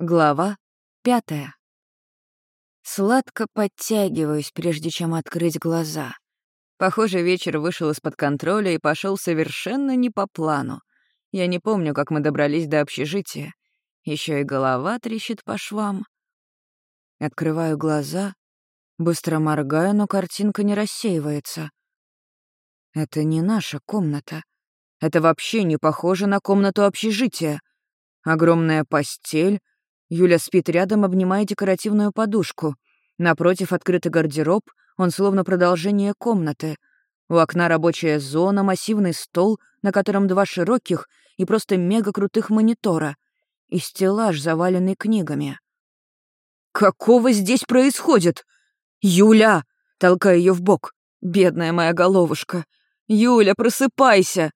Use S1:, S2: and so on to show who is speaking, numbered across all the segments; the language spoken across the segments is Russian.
S1: Глава пятая. Сладко подтягиваюсь, прежде чем открыть глаза. Похоже, вечер вышел из-под контроля и пошел совершенно не по плану. Я не помню, как мы добрались до общежития. Еще и голова трещит по швам. Открываю глаза, быстро моргаю, но картинка не рассеивается. Это не наша комната. Это вообще не похоже на комнату общежития. Огромная постель. Юля спит рядом, обнимая декоративную подушку. Напротив открытый гардероб, он словно продолжение комнаты. У окна рабочая зона, массивный стол, на котором два широких и просто мега крутых монитора. И стеллаж, заваленный книгами. «Какого здесь происходит? Юля!» — толкая ее в бок. «Бедная моя головушка! Юля, просыпайся!»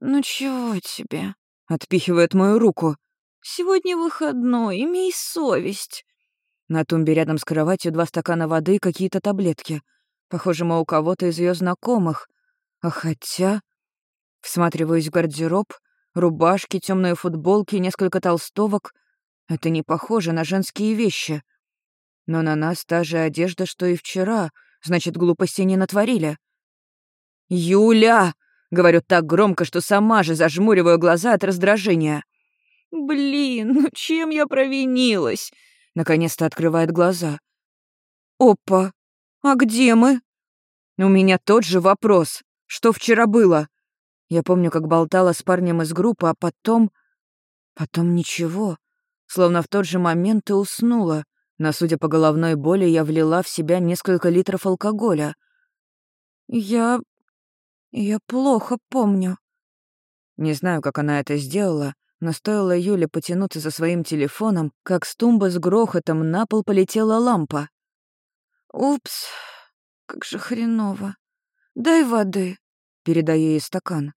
S1: «Ну чего тебе?» — отпихивает мою руку. «Сегодня выходной, имей совесть». На тумбе рядом с кроватью два стакана воды и какие-то таблетки. Похоже, мы у кого-то из ее знакомых. А хотя... Всматриваюсь в гардероб, рубашки, темные футболки, несколько толстовок. Это не похоже на женские вещи. Но на нас та же одежда, что и вчера. Значит, глупости не натворили. «Юля!» — говорю так громко, что сама же зажмуриваю глаза от раздражения. «Блин, чем я провинилась?» Наконец-то открывает глаза. «Опа! А где мы?» «У меня тот же вопрос. Что вчера было?» Я помню, как болтала с парнем из группы, а потом... Потом ничего. Словно в тот же момент и уснула. Но, судя по головной боли, я влила в себя несколько литров алкоголя. «Я я плохо помню. Не знаю, как она это сделала, но стоило Юле потянуться за своим телефоном, как с тумбы с грохотом на пол полетела лампа. «Упс, как же хреново. Дай воды», — передаю ей стакан.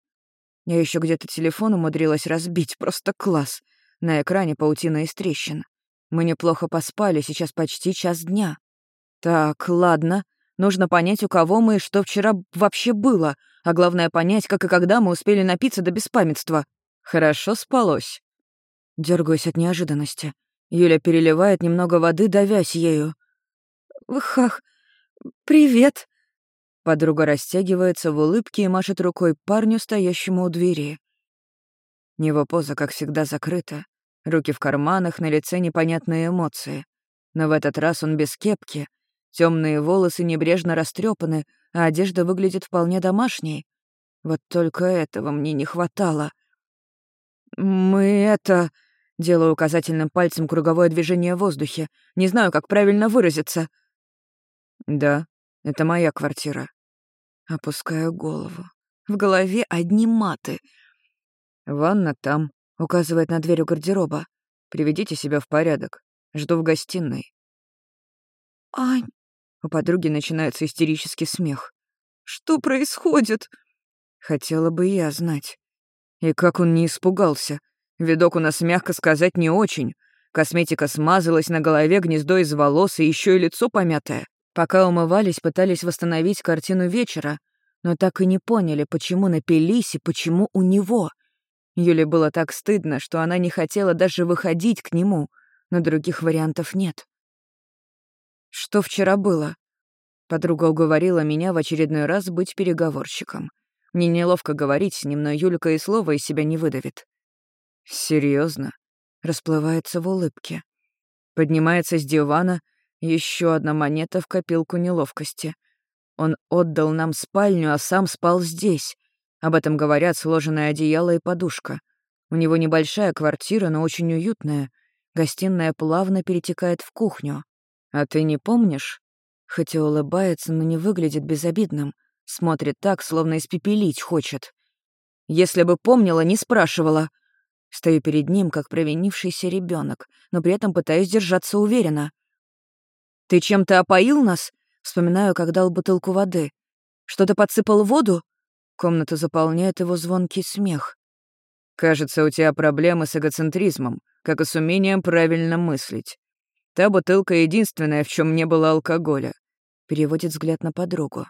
S1: Я еще где-то телефон умудрилась разбить, просто класс. На экране паутина из трещин. Мы неплохо поспали, сейчас почти час дня. Так, ладно, нужно понять, у кого мы и что вчера вообще было — а главное понять, как и когда мы успели напиться до беспамятства. Хорошо спалось. Дергаюсь от неожиданности. Юля переливает немного воды, давясь ею. «Хах, привет!» Подруга растягивается в улыбке и машет рукой парню, стоящему у двери. Его поза, как всегда, закрыта. Руки в карманах, на лице непонятные эмоции. Но в этот раз он без кепки. Темные волосы небрежно растрепаны, а одежда выглядит вполне домашней. Вот только этого мне не хватало. «Мы это...» — делаю указательным пальцем круговое движение в воздухе. Не знаю, как правильно выразиться. «Да, это моя квартира». Опускаю голову. В голове одни маты. «Ванна там», — указывает на дверь у гардероба. «Приведите себя в порядок. Жду в гостиной». «Ань, у подруги начинается истерический смех. «Что происходит?» Хотела бы я знать. И как он не испугался. Видок у нас, мягко сказать, не очень. Косметика смазалась, на голове гнездо из волос и еще и лицо помятое. Пока умывались, пытались восстановить картину вечера, но так и не поняли, почему напились и почему у него. Юле было так стыдно, что она не хотела даже выходить к нему, но других вариантов нет. Что вчера было? Подруга уговорила меня в очередной раз быть переговорщиком. Мне неловко говорить с ним, но Юлька и слова из себя не выдавит. Серьезно? Расплывается в улыбке. Поднимается с дивана, еще одна монета в копилку неловкости. Он отдал нам спальню, а сам спал здесь. Об этом говорят сложенное одеяло и подушка. У него небольшая квартира, но очень уютная. Гостиная плавно перетекает в кухню. «А ты не помнишь?» Хотя улыбается, но не выглядит безобидным. Смотрит так, словно испепелить хочет. Если бы помнила, не спрашивала. Стою перед ним, как провинившийся ребенок, но при этом пытаюсь держаться уверенно. «Ты чем-то опоил нас?» Вспоминаю, как дал бутылку воды. «Что-то подсыпал воду?» Комнату заполняет его звонкий смех. «Кажется, у тебя проблемы с эгоцентризмом, как и с умением правильно мыслить. Та бутылка единственная, в чем не было алкоголя. Переводит взгляд на подругу.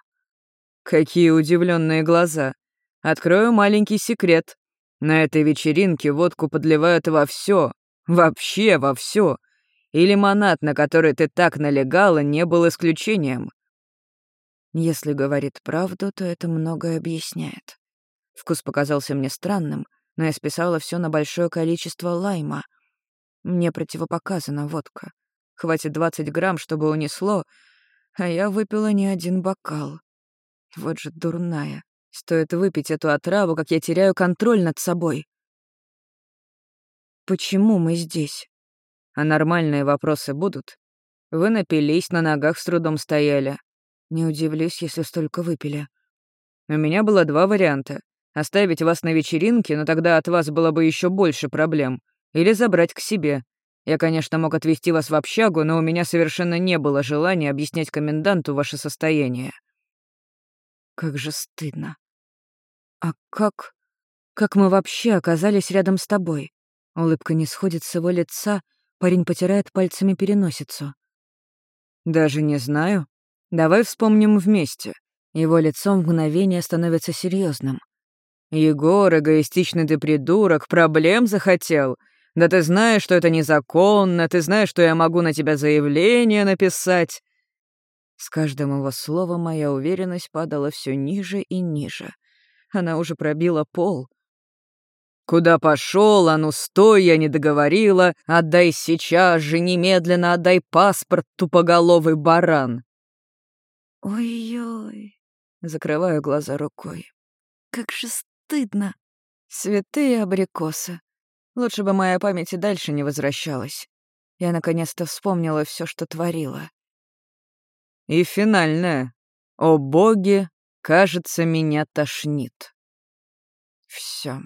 S1: Какие удивленные глаза. Открою маленький секрет. На этой вечеринке водку подливают во все, Вообще во все. И лимонад, на который ты так налегала, не был исключением. Если говорит правду, то это многое объясняет. Вкус показался мне странным, но я списала все на большое количество лайма. Мне противопоказана водка. Хватит 20 грамм, чтобы унесло, а я выпила не один бокал. Вот же дурная. Стоит выпить эту отраву, как я теряю контроль над собой. Почему мы здесь? А нормальные вопросы будут? Вы напились, на ногах с трудом стояли. Не удивлюсь, если столько выпили. У меня было два варианта. Оставить вас на вечеринке, но тогда от вас было бы еще больше проблем. Или забрать к себе. Я, конечно, мог отвезти вас в общагу, но у меня совершенно не было желания объяснять коменданту ваше состояние. Как же стыдно. А как... Как мы вообще оказались рядом с тобой? Улыбка не сходит с его лица, Парень потирает пальцами переносицу. «Даже не знаю. Давай вспомним вместе». Его лицо в мгновение становится серьезным. «Егор, эгоистичный ты придурок, проблем захотел? Да ты знаешь, что это незаконно, ты знаешь, что я могу на тебя заявление написать». С каждым его словом моя уверенность падала все ниже и ниже. Она уже пробила пол, «Куда пошел? А ну стой, я не договорила! Отдай сейчас же, немедленно отдай паспорт, тупоголовый баран!»
S2: «Ой-ой!»
S1: — закрываю глаза рукой.
S2: «Как же стыдно!»
S1: Святые абрикосы. Лучше бы моя память и дальше не возвращалась. Я наконец-то вспомнила все, что творила. И финальное. О боги, кажется, меня тошнит. Все.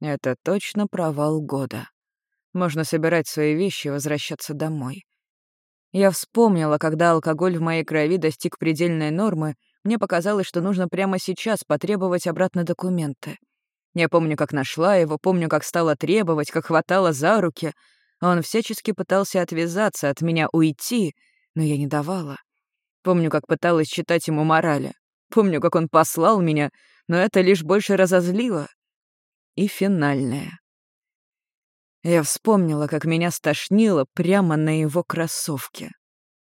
S1: Это точно провал года. Можно собирать свои вещи и возвращаться домой. Я вспомнила, когда алкоголь в моей крови достиг предельной нормы, мне показалось, что нужно прямо сейчас потребовать обратно документы. Я помню, как нашла его, помню, как стала требовать, как хватала за руки. Он всячески пытался отвязаться, от меня уйти, но я не давала. Помню, как пыталась читать ему морали. Помню, как он послал меня, но это лишь больше разозлило и финальное. Я вспомнила, как меня стошнило прямо на его кроссовке.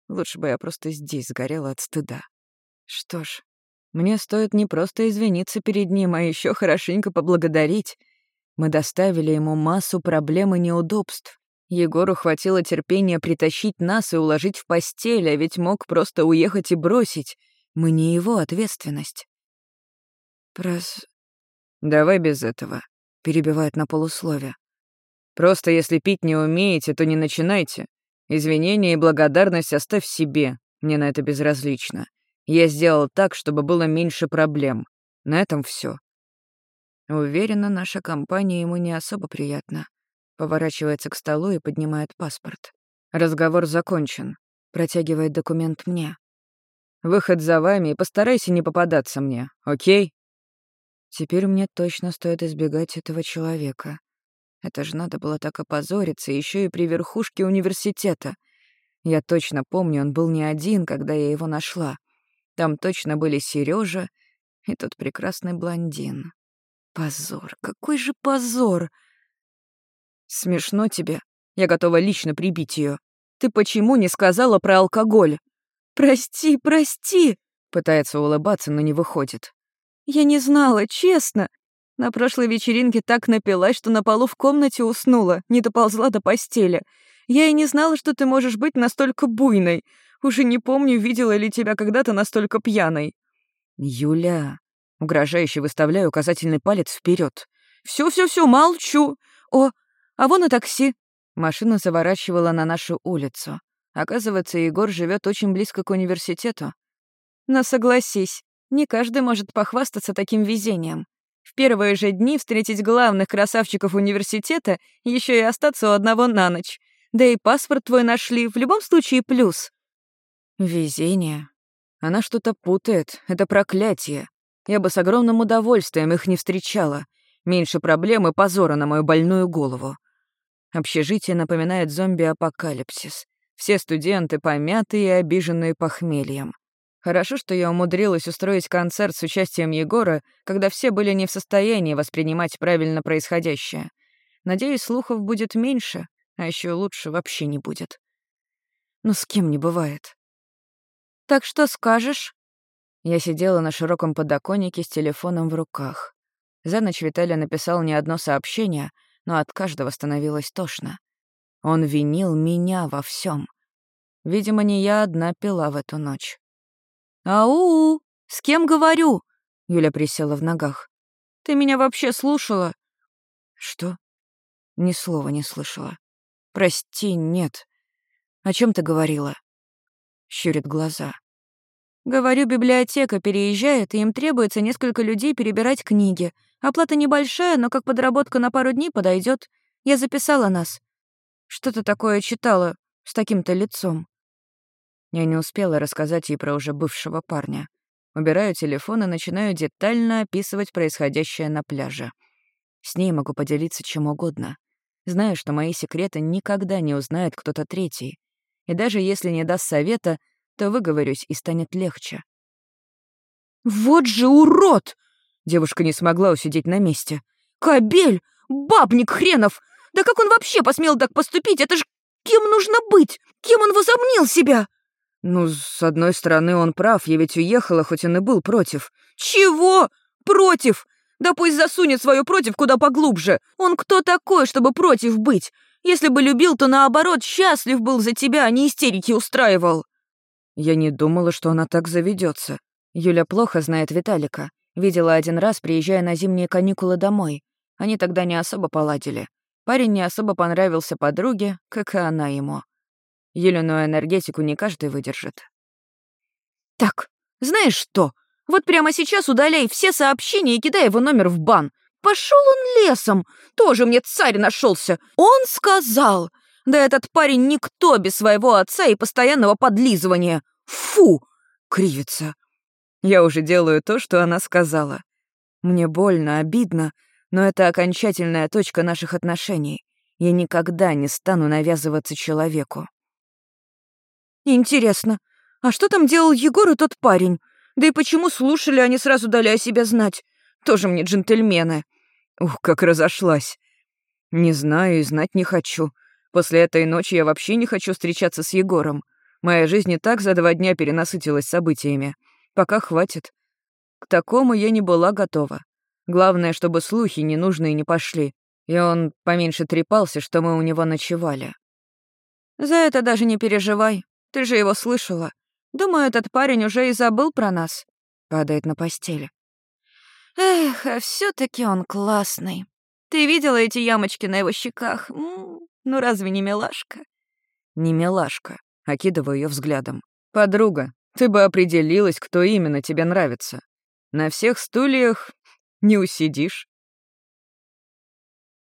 S1: Лучше бы я просто здесь сгорела от стыда. Что ж, мне стоит не просто извиниться перед ним, а еще хорошенько поблагодарить. Мы доставили ему массу проблем и неудобств. Егору хватило терпения притащить нас и уложить в постель, а ведь мог просто уехать и бросить. Мы не его ответственность. Прос... Давай без этого перебивает на полуслове. «Просто если пить не умеете, то не начинайте. Извинения и благодарность оставь себе, мне на это безразлично. Я сделал так, чтобы было меньше проблем. На этом все. Уверена, наша компания ему не особо приятна. Поворачивается к столу и поднимает паспорт. Разговор закончен. Протягивает документ мне. Выход за вами и постарайся не попадаться мне, окей? Теперь мне точно стоит избегать этого человека. Это же надо было так опозориться, еще и при верхушке университета. Я точно помню, он был не один, когда я его нашла. Там точно были Сережа и тот прекрасный блондин. Позор, какой же позор! Смешно тебе? Я готова лично прибить ее. Ты почему не сказала про алкоголь?
S2: Прости, прости!
S1: Пытается улыбаться, но не выходит.
S2: Я не знала, честно. На прошлой вечеринке так напилась, что на полу в комнате уснула, не доползла до постели. Я и не знала, что ты можешь быть настолько буйной. Уже не помню, видела ли тебя когда-то настолько пьяной.
S1: Юля, угрожающе выставляю указательный палец вперед.
S2: Все, молчу. О, а вон и такси.
S1: Машина заворачивала на нашу улицу. Оказывается, Егор живет очень близко к университету.
S2: Но согласись, не каждый может похвастаться таким везением. В первые же дни встретить главных красавчиков университета, еще и остаться у одного на ночь. Да и паспорт твой нашли, в любом случае плюс.
S1: Везение. Она что-то путает, это проклятие. Я бы с огромным удовольствием их не встречала. Меньше проблем и позора на мою больную голову. Общежитие напоминает зомби-апокалипсис. Все студенты помятые и обиженные похмельем. Хорошо, что я умудрилась устроить концерт с участием Егора, когда все были не в состоянии воспринимать правильно происходящее. Надеюсь, слухов будет меньше, А еще лучше вообще не будет. Но с кем не бывает.
S2: «Так что скажешь?»
S1: Я сидела на широком подоконнике с телефоном в руках. За ночь Виталий написал не одно сообщение, но от каждого становилось тошно. Он винил меня во всем. Видимо, не я одна пила в эту ночь.
S2: «Ау! С кем говорю?»
S1: Юля присела в ногах.
S2: «Ты меня вообще слушала?»
S1: «Что?» Ни слова не слышала. «Прости, нет. О чем ты говорила?» Щурит глаза.
S2: «Говорю, библиотека переезжает, и им требуется несколько людей перебирать книги. Оплата небольшая, но как подработка на пару дней подойдет. Я записала нас. Что-то такое читала с таким-то лицом».
S1: Я не успела рассказать ей про уже бывшего парня. Убираю телефон и начинаю детально описывать происходящее на пляже. С ней могу поделиться чем угодно. Знаю, что мои секреты никогда не узнает кто-то третий. И даже если не даст совета, то выговорюсь и станет легче.
S2: «Вот же урод!» Девушка не смогла усидеть на месте. «Кобель! Бабник хренов! Да как он вообще посмел так поступить? Это ж кем нужно быть? Кем он возомнил себя?»
S1: «Ну, с одной стороны, он прав, я ведь уехала, хоть он и был против».
S2: «Чего? Против? Да пусть засунет свое против куда поглубже. Он кто такой, чтобы против быть? Если бы любил, то наоборот, счастлив был за тебя, а не истерики устраивал».
S1: Я не думала, что она так заведется. Юля плохо знает Виталика. Видела один раз, приезжая на зимние каникулы домой. Они тогда не особо поладили. Парень не особо понравился подруге, как и она ему. Еленую энергетику не каждый выдержит.
S2: «Так, знаешь что? Вот прямо сейчас удаляй все сообщения и кидай его номер в бан. Пошел он лесом. Тоже мне царь нашелся. Он сказал. Да этот парень никто без своего отца и постоянного подлизывания. Фу!» Кривится.
S1: Я уже делаю то, что она сказала. Мне больно, обидно, но это окончательная точка наших отношений. Я никогда не стану навязываться человеку.
S2: Интересно, а что там делал Егор и тот парень? Да и почему слушали они сразу дали о себе знать? Тоже мне джентльмены.
S1: Ух, как разошлась. Не знаю и знать не хочу. После этой ночи я вообще не хочу встречаться с Егором. Моя жизнь и так за два дня перенасытилась событиями. Пока хватит. К такому я не была готова. Главное, чтобы слухи ненужные не пошли. И он поменьше трепался, что мы у него ночевали.
S2: «За это даже не переживай. Ты же его слышала. Думаю, этот парень уже и забыл про нас. Падает на постели. Эх, а все таки он классный. Ты видела эти ямочки на его щеках? М -м, ну разве не милашка?
S1: Не милашка. Окидываю ее взглядом. Подруга, ты бы определилась, кто именно тебе нравится. На всех стульях не усидишь.